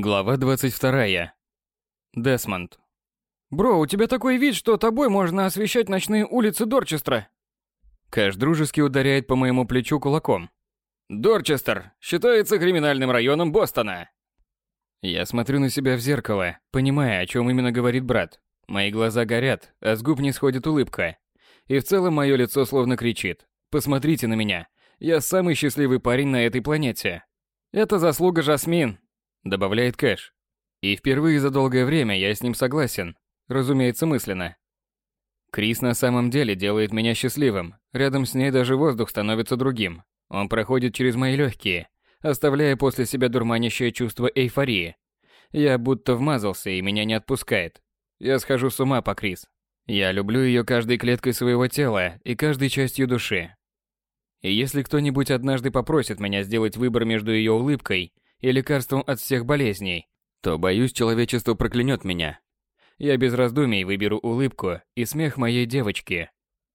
Глава 22. Десмонд. «Бро, у тебя такой вид, что тобой можно освещать ночные улицы Дорчестра!» Кэш дружески ударяет по моему плечу кулаком. «Дорчестер считается криминальным районом Бостона!» Я смотрю на себя в зеркало, понимая, о чем именно говорит брат. Мои глаза горят, а с губ не сходит улыбка. И в целом мое лицо словно кричит. «Посмотрите на меня! Я самый счастливый парень на этой планете!» «Это заслуга Жасмин!» Добавляет Кэш. И впервые за долгое время я с ним согласен. Разумеется, мысленно. Крис на самом деле делает меня счастливым. Рядом с ней даже воздух становится другим. Он проходит через мои легкие, оставляя после себя дурманящее чувство эйфории. Я будто вмазался, и меня не отпускает. Я схожу с ума по Крис. Я люблю ее каждой клеткой своего тела и каждой частью души. И если кто-нибудь однажды попросит меня сделать выбор между ее улыбкой и лекарством от всех болезней, то, боюсь, человечество проклянет меня. Я без раздумий выберу улыбку и смех моей девочки.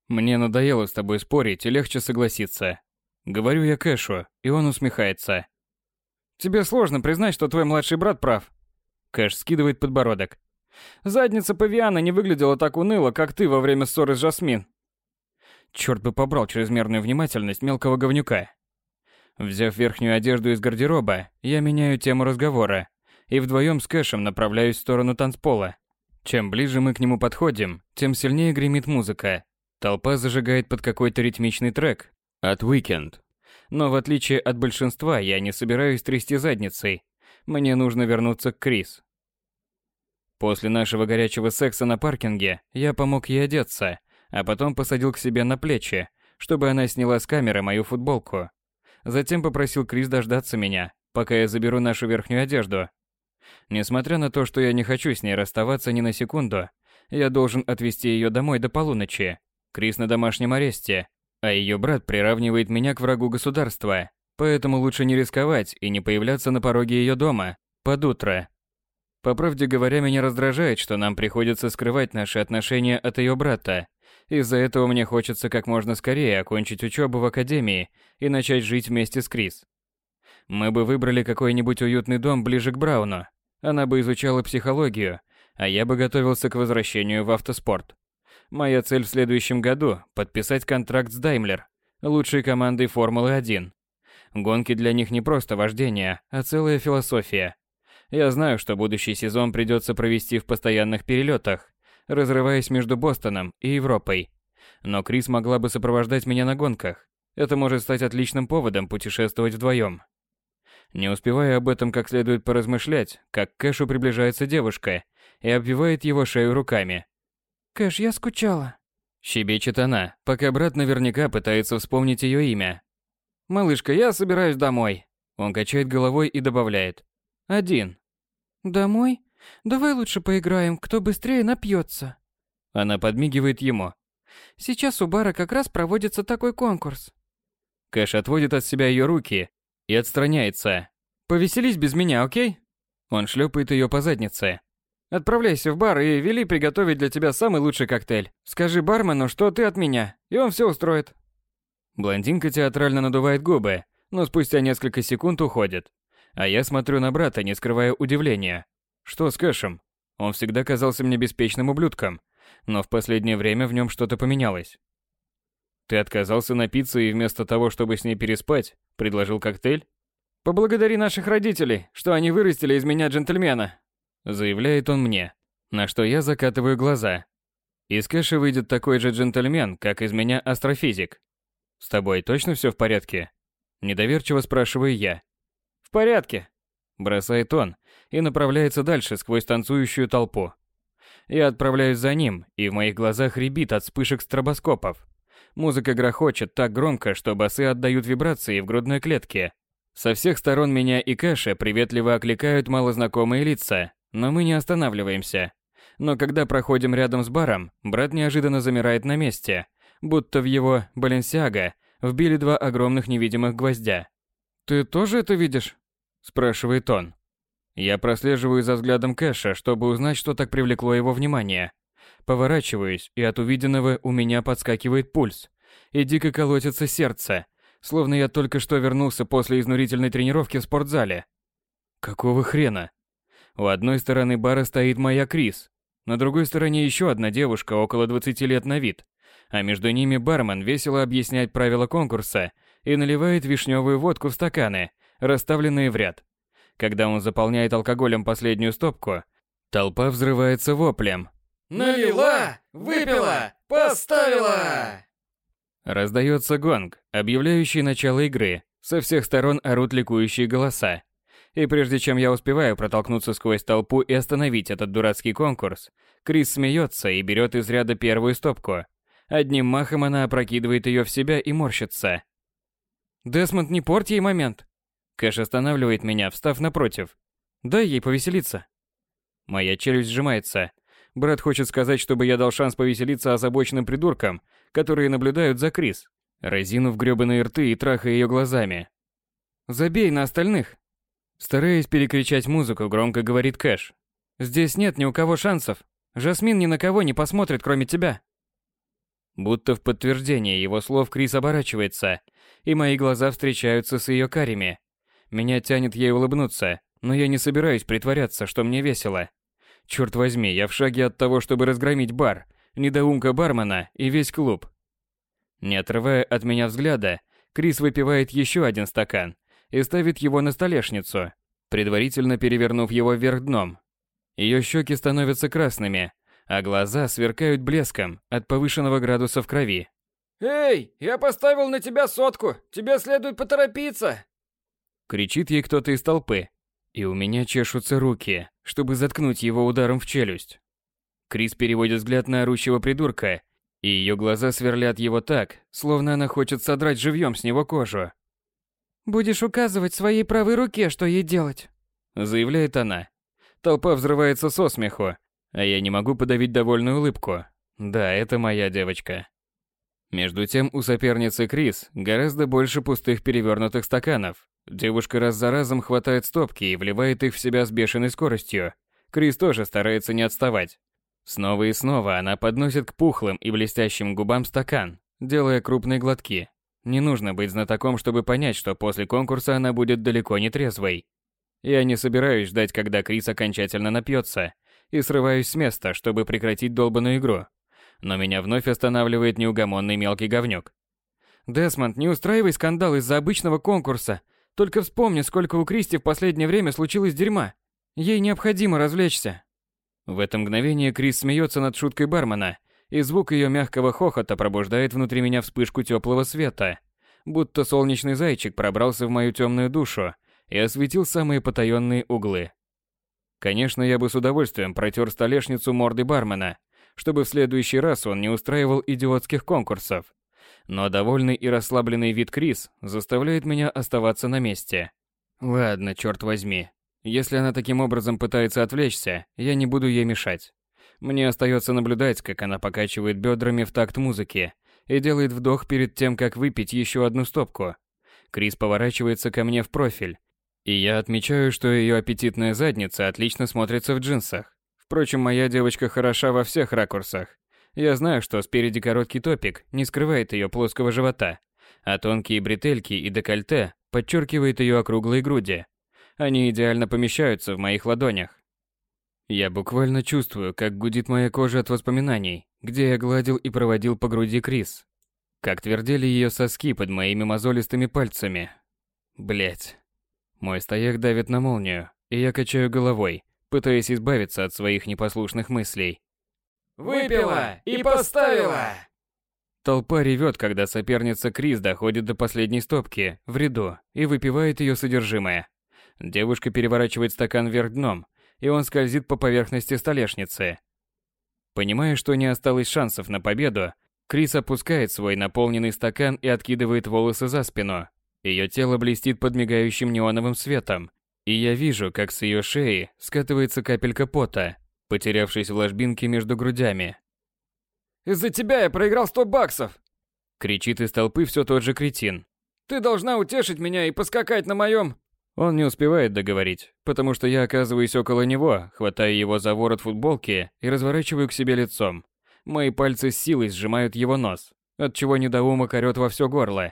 Мне надоело с тобой спорить и легче согласиться. Говорю я Кэшу, и он усмехается. Тебе сложно признать, что твой младший брат прав. Кэш скидывает подбородок. Задница Павиана не выглядела так уныло, как ты во время ссоры с Жасмин. Черт бы побрал чрезмерную внимательность мелкого говнюка. Взяв верхнюю одежду из гардероба, я меняю тему разговора и вдвоем с Кэшем направляюсь в сторону танцпола. Чем ближе мы к нему подходим, тем сильнее гремит музыка. Толпа зажигает под какой-то ритмичный трек от Weekend. Но в отличие от большинства, я не собираюсь трясти задницей. Мне нужно вернуться к Крис. После нашего горячего секса на паркинге я помог ей одеться, а потом посадил к себе на плечи, чтобы она сняла с камеры мою футболку. Затем попросил Крис дождаться меня, пока я заберу нашу верхнюю одежду. Несмотря на то, что я не хочу с ней расставаться ни на секунду, я должен отвезти ее домой до полуночи. Крис на домашнем аресте, а ее брат приравнивает меня к врагу государства, поэтому лучше не рисковать и не появляться на пороге ее дома под утро. По правде говоря, меня раздражает, что нам приходится скрывать наши отношения от ее брата, из-за этого мне хочется как можно скорее окончить учебу в академии и начать жить вместе с Крис. Мы бы выбрали какой-нибудь уютный дом ближе к Брауну. Она бы изучала психологию, а я бы готовился к возвращению в автоспорт. Моя цель в следующем году – подписать контракт с Даймлер, лучшей командой Формулы-1. Гонки для них не просто вождение, а целая философия. Я знаю, что будущий сезон придется провести в постоянных перелетах, разрываясь между Бостоном и Европой. Но Крис могла бы сопровождать меня на гонках. Это может стать отличным поводом путешествовать вдвоем. Не успевая об этом как следует поразмышлять, как к Кэшу приближается девушка и обвивает его шею руками. «Кэш, я скучала», — щебечет она, пока брат наверняка пытается вспомнить ее имя. «Малышка, я собираюсь домой». Он качает головой и добавляет. «Один». «Домой? Давай лучше поиграем, кто быстрее напьется. Она подмигивает ему. Сейчас у бара как раз проводится такой конкурс. Кэш отводит от себя ее руки и отстраняется. Повеселись без меня, окей? Он шлепает ее по заднице. Отправляйся в бар и вели приготовить для тебя самый лучший коктейль. Скажи бармену, что ты от меня, и он все устроит. Блондинка театрально надувает губы, но спустя несколько секунд уходит. А я смотрю на брата, не скрывая удивления. Что с Кэшем? Он всегда казался мне беспечным ублюдком, но в последнее время в нем что-то поменялось. Ты отказался напиться и вместо того, чтобы с ней переспать, предложил коктейль? Поблагодари наших родителей, что они вырастили из меня джентльмена, заявляет он мне, на что я закатываю глаза. Из Кэша выйдет такой же джентльмен, как из меня астрофизик. С тобой точно все в порядке? Недоверчиво спрашиваю я. В порядке, бросает он и направляется дальше сквозь танцующую толпу. Я отправляюсь за ним, и в моих глазах рябит от вспышек стробоскопов. Музыка грохочет так громко, что басы отдают вибрации в грудной клетке. Со всех сторон меня и Кэша приветливо окликают малознакомые лица, но мы не останавливаемся. Но когда проходим рядом с баром, брат неожиданно замирает на месте, будто в его Баленсиаго вбили два огромных невидимых гвоздя. «Ты тоже это видишь?» – спрашивает он. Я прослеживаю за взглядом Кэша, чтобы узнать, что так привлекло его внимание. Поворачиваюсь, и от увиденного у меня подскакивает пульс. И дико колотится сердце, словно я только что вернулся после изнурительной тренировки в спортзале. Какого хрена? У одной стороны бара стоит моя Крис, на другой стороне еще одна девушка около 20 лет на вид, а между ними бармен весело объясняет правила конкурса и наливает вишневую водку в стаканы, расставленные в ряд. Когда он заполняет алкоголем последнюю стопку, толпа взрывается воплем. «Налила! Выпила! Поставила!» Раздается гонг, объявляющий начало игры. Со всех сторон орут ликующие голоса. И прежде чем я успеваю протолкнуться сквозь толпу и остановить этот дурацкий конкурс, Крис смеется и берет из ряда первую стопку. Одним махом она опрокидывает ее в себя и морщится. «Десмонд, не порть ей момент!» Кэш останавливает меня, встав напротив. «Дай ей повеселиться!» Моя челюсть сжимается. Брат хочет сказать, чтобы я дал шанс повеселиться озабоченным придуркам, которые наблюдают за Крис, разинув грёбаные рты и трахая ее глазами. «Забей на остальных!» Стараясь перекричать музыку, громко говорит Кэш. «Здесь нет ни у кого шансов. Жасмин ни на кого не посмотрит, кроме тебя». Будто в подтверждение его слов Крис оборачивается, и мои глаза встречаются с ее карими. Меня тянет ей улыбнуться, но я не собираюсь притворяться, что мне весело. Черт возьми, я в шаге от того, чтобы разгромить бар, недоумка бармена и весь клуб. Не отрывая от меня взгляда, Крис выпивает еще один стакан и ставит его на столешницу, предварительно перевернув его вверх дном. Ее щеки становятся красными, а глаза сверкают блеском от повышенного градуса в крови. «Эй, я поставил на тебя сотку! Тебе следует поторопиться!» Кричит ей кто-то из толпы, и у меня чешутся руки, чтобы заткнуть его ударом в челюсть. Крис переводит взгляд на орущего придурка, и ее глаза сверлят его так, словно она хочет содрать живьем с него кожу. «Будешь указывать своей правой руке, что ей делать», — заявляет она. Толпа взрывается со смеху, а я не могу подавить довольную улыбку. Да, это моя девочка. Между тем у соперницы Крис гораздо больше пустых перевернутых стаканов. Девушка раз за разом хватает стопки и вливает их в себя с бешеной скоростью. Крис тоже старается не отставать. Снова и снова она подносит к пухлым и блестящим губам стакан, делая крупные глотки. Не нужно быть знатоком, чтобы понять, что после конкурса она будет далеко не трезвой. Я не собираюсь ждать, когда Крис окончательно напьется, и срываюсь с места, чтобы прекратить долбанную игру. Но меня вновь останавливает неугомонный мелкий говнюк. «Десмонд, не устраивай скандал из-за обычного конкурса. Только вспомни, сколько у Кристи в последнее время случилось дерьма. Ей необходимо развлечься». В это мгновение Крис смеется над шуткой бармена, и звук ее мягкого хохота пробуждает внутри меня вспышку теплого света, будто солнечный зайчик пробрался в мою темную душу и осветил самые потаенные углы. Конечно, я бы с удовольствием протер столешницу морды бармена, чтобы в следующий раз он не устраивал идиотских конкурсов. Но довольный и расслабленный вид Крис заставляет меня оставаться на месте. Ладно, черт возьми, если она таким образом пытается отвлечься, я не буду ей мешать. Мне остается наблюдать, как она покачивает бедрами в такт музыки и делает вдох перед тем, как выпить еще одну стопку. Крис поворачивается ко мне в профиль, и я отмечаю, что ее аппетитная задница отлично смотрится в джинсах. Впрочем, моя девочка хороша во всех ракурсах. Я знаю, что спереди короткий топик не скрывает ее плоского живота, а тонкие бретельки и декольте подчеркивают ее округлые груди. Они идеально помещаются в моих ладонях. Я буквально чувствую, как гудит моя кожа от воспоминаний, где я гладил и проводил по груди Крис. Как твердели ее соски под моими мозолистыми пальцами. Блять. Мой стояк давит на молнию, и я качаю головой, пытаясь избавиться от своих непослушных мыслей. «Выпила и поставила!» Толпа ревет, когда соперница Крис доходит до последней стопки в ряду и выпивает ее содержимое. Девушка переворачивает стакан вверх дном, и он скользит по поверхности столешницы. Понимая, что не осталось шансов на победу, Крис опускает свой наполненный стакан и откидывает волосы за спину. Ее тело блестит под мигающим неоновым светом, и я вижу, как с ее шеи скатывается капелька пота, потерявшись в ложбинке между грудями. «Из-за тебя я проиграл сто баксов!» Кричит из толпы все тот же кретин. «Ты должна утешить меня и поскакать на моем...» Он не успевает договорить, потому что я оказываюсь около него, хватаю его за ворот футболки и разворачиваю к себе лицом. Мои пальцы с силой сжимают его нос, отчего недоумок орёт во все горло.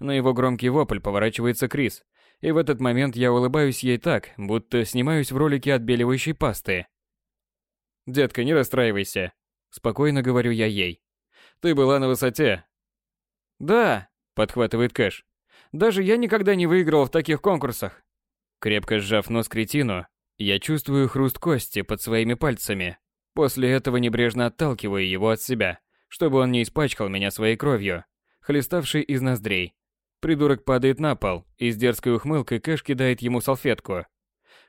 На его громкий вопль поворачивается Крис, И в этот момент я улыбаюсь ей так, будто снимаюсь в ролике отбеливающей пасты. «Детка, не расстраивайся», – спокойно говорю я ей. «Ты была на высоте». «Да», – подхватывает Кэш. «Даже я никогда не выигрывал в таких конкурсах». Крепко сжав нос кретину, я чувствую хруст кости под своими пальцами. После этого небрежно отталкиваю его от себя, чтобы он не испачкал меня своей кровью, хлеставшей из ноздрей. Придурок падает на пол, и с дерзкой ухмылкой Кэш кидает ему салфетку.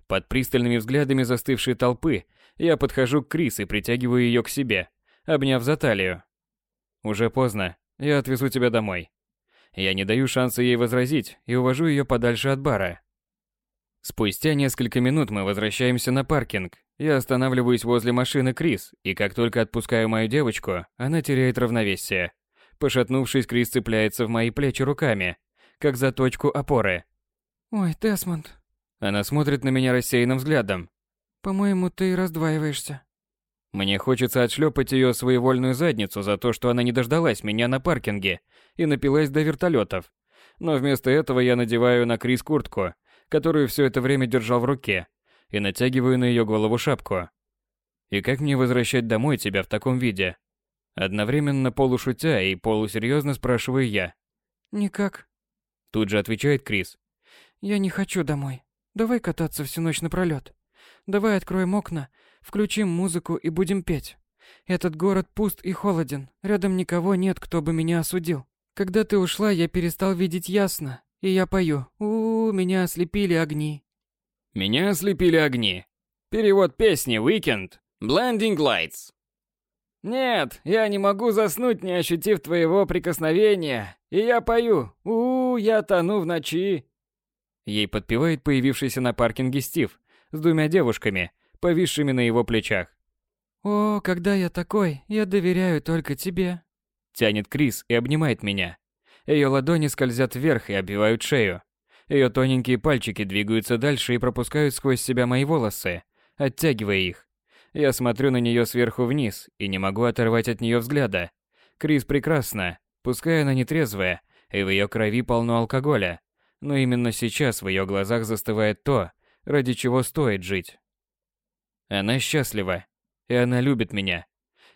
Под пристальными взглядами застывшей толпы я подхожу к Крис и притягиваю ее к себе, обняв за талию. Уже поздно, я отвезу тебя домой. Я не даю шанса ей возразить и увожу ее подальше от бара. Спустя несколько минут мы возвращаемся на паркинг. Я останавливаюсь возле машины Крис, и как только отпускаю мою девочку, она теряет равновесие. Пошатнувшись, Крис цепляется в мои плечи руками, как за точку опоры. «Ой, Десмонд». Она смотрит на меня рассеянным взглядом. «По-моему, ты раздваиваешься». Мне хочется отшлепать ее своевольную задницу за то, что она не дождалась меня на паркинге и напилась до вертолетов. Но вместо этого я надеваю на Крис куртку, которую все это время держал в руке, и натягиваю на ее голову шапку. И как мне возвращать домой тебя в таком виде? Одновременно полушутя и полусерьезно спрашиваю я. «Никак». Тут же отвечает Крис. «Я не хочу домой. Давай кататься всю ночь напролёт. Давай откроем окна, включим музыку и будем петь. Этот город пуст и холоден. Рядом никого нет, кто бы меня осудил. Когда ты ушла, я перестал видеть ясно. И я пою. У, -у, меня ослепили огни. Меня ослепили огни. Перевод песни Weekend. Blinding Lights. Нет, я не могу заснуть, не ощутив твоего прикосновения. И я пою. У, -у я тону в ночи. Ей подпевает появившийся на паркинге Стив с двумя девушками, повисшими на его плечах. О, когда я такой, я доверяю только тебе. Тянет Крис и обнимает меня. Ее ладони скользят вверх и обвивают шею. Ее тоненькие пальчики двигаются дальше и пропускают сквозь себя мои волосы, оттягивая их. Я смотрю на нее сверху вниз и не могу оторвать от нее взгляда. Крис прекрасна, пускай она нетрезвая, и в ее крови полно алкоголя. Но именно сейчас в ее глазах застывает то, ради чего стоит жить. Она счастлива, и она любит меня.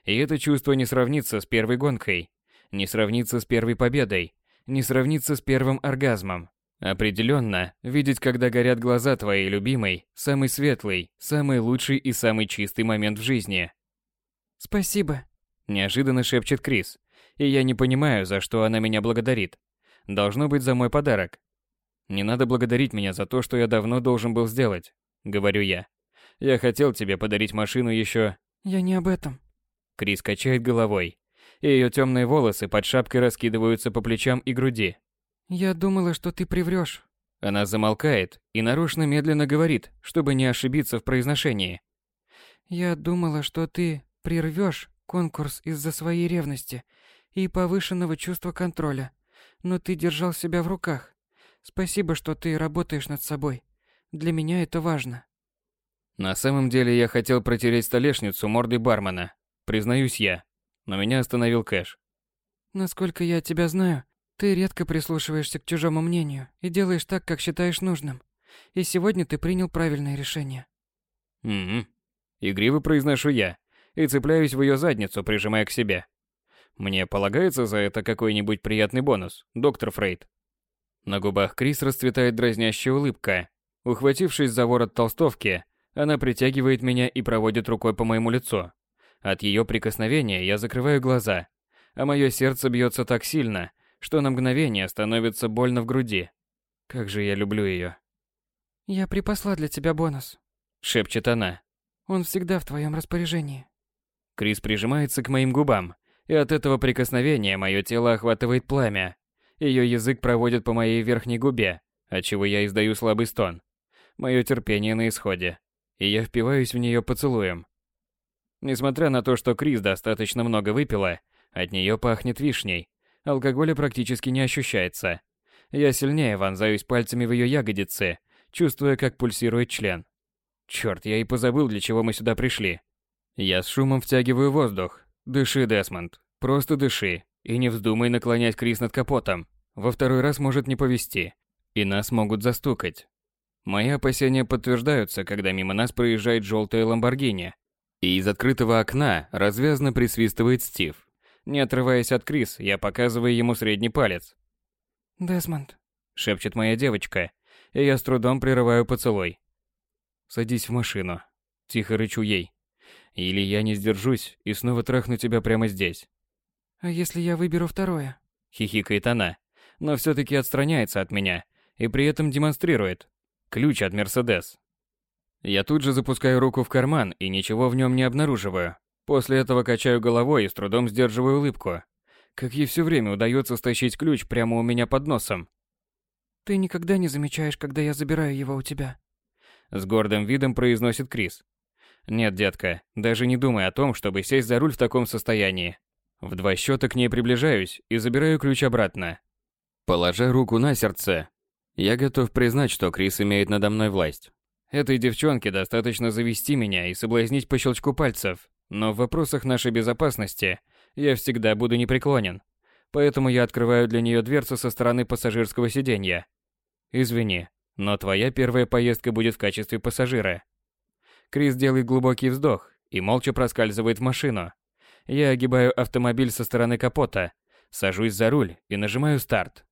И это чувство не сравнится с первой гонкой, не сравнится с первой победой, не сравнится с первым оргазмом. Определенно, видеть, когда горят глаза твоей любимой, самый светлый, самый лучший и самый чистый момент в жизни. Спасибо, неожиданно шепчет Крис, и я не понимаю, за что она меня благодарит. Должно быть за мой подарок. Не надо благодарить меня за то, что я давно должен был сделать, говорю я. Я хотел тебе подарить машину еще. Я не об этом. Крис качает головой и ее темные волосы под шапкой раскидываются по плечам и груди. «Я думала, что ты приврешь». Она замолкает и нарочно медленно говорит, чтобы не ошибиться в произношении. «Я думала, что ты прервешь конкурс из-за своей ревности и повышенного чувства контроля, но ты держал себя в руках. Спасибо, что ты работаешь над собой. Для меня это важно». На самом деле я хотел протереть столешницу мордой бармена, признаюсь я но меня остановил Кэш. Насколько я тебя знаю, ты редко прислушиваешься к чужому мнению и делаешь так, как считаешь нужным. И сегодня ты принял правильное решение. Угу. Игриво произношу я и цепляюсь в ее задницу, прижимая к себе. Мне полагается за это какой-нибудь приятный бонус, доктор Фрейд. На губах Крис расцветает дразнящая улыбка. Ухватившись за ворот толстовки, она притягивает меня и проводит рукой по моему лицу. От ее прикосновения я закрываю глаза, а мое сердце бьется так сильно, что на мгновение становится больно в груди. Как же я люблю ее. «Я припасла для тебя бонус», — шепчет она. «Он всегда в твоем распоряжении». Крис прижимается к моим губам, и от этого прикосновения мое тело охватывает пламя. Ее язык проводит по моей верхней губе, отчего я издаю слабый стон. Мое терпение на исходе, и я впиваюсь в нее поцелуем. Несмотря на то, что Крис достаточно много выпила, от нее пахнет вишней. Алкоголя практически не ощущается. Я сильнее вонзаюсь пальцами в ее ягодицы, чувствуя, как пульсирует член. Черт, я и позабыл, для чего мы сюда пришли. Я с шумом втягиваю воздух. Дыши, Десмонд. Просто дыши. И не вздумай наклонять Крис над капотом. Во второй раз может не повезти. и нас могут застукать. Мои опасения подтверждаются, когда мимо нас проезжает желтая Ламборгини, и из открытого окна развязно присвистывает Стив. Не отрываясь от Крис, я показываю ему средний палец. «Десмонд», — шепчет моя девочка, и я с трудом прерываю поцелуй. «Садись в машину», — тихо рычу ей. «Или я не сдержусь и снова трахну тебя прямо здесь». «А если я выберу второе?» — хихикает она, но все таки отстраняется от меня и при этом демонстрирует. Ключ от Мерседес. Я тут же запускаю руку в карман и ничего в нем не обнаруживаю. После этого качаю головой и с трудом сдерживаю улыбку. Как ей все время удается стащить ключ прямо у меня под носом. «Ты никогда не замечаешь, когда я забираю его у тебя?» С гордым видом произносит Крис. «Нет, детка, даже не думай о том, чтобы сесть за руль в таком состоянии. В два счета к ней приближаюсь и забираю ключ обратно. Положа руку на сердце, я готов признать, что Крис имеет надо мной власть. Этой девчонке достаточно завести меня и соблазнить по щелчку пальцев, но в вопросах нашей безопасности я всегда буду непреклонен. Поэтому я открываю для нее дверцу со стороны пассажирского сиденья. Извини, но твоя первая поездка будет в качестве пассажира. Крис делает глубокий вздох и молча проскальзывает в машину. Я огибаю автомобиль со стороны капота, сажусь за руль и нажимаю старт.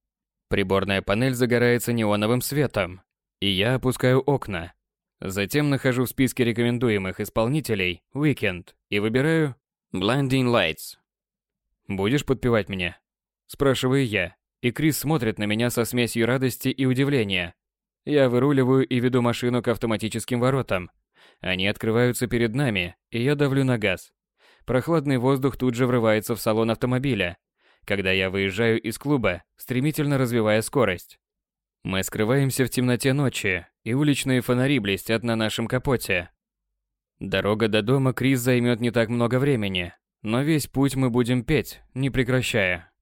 Приборная панель загорается неоновым светом, и я опускаю окна. Затем нахожу в списке рекомендуемых исполнителей Weekend и выбираю Blinding Lights. «Будешь подпевать меня?» Спрашиваю я, и Крис смотрит на меня со смесью радости и удивления. Я выруливаю и веду машину к автоматическим воротам. Они открываются перед нами, и я давлю на газ. Прохладный воздух тут же врывается в салон автомобиля, когда я выезжаю из клуба, стремительно развивая скорость. Мы скрываемся в темноте ночи, и уличные фонари блестят на нашем капоте. Дорога до дома Крис займет не так много времени, но весь путь мы будем петь, не прекращая.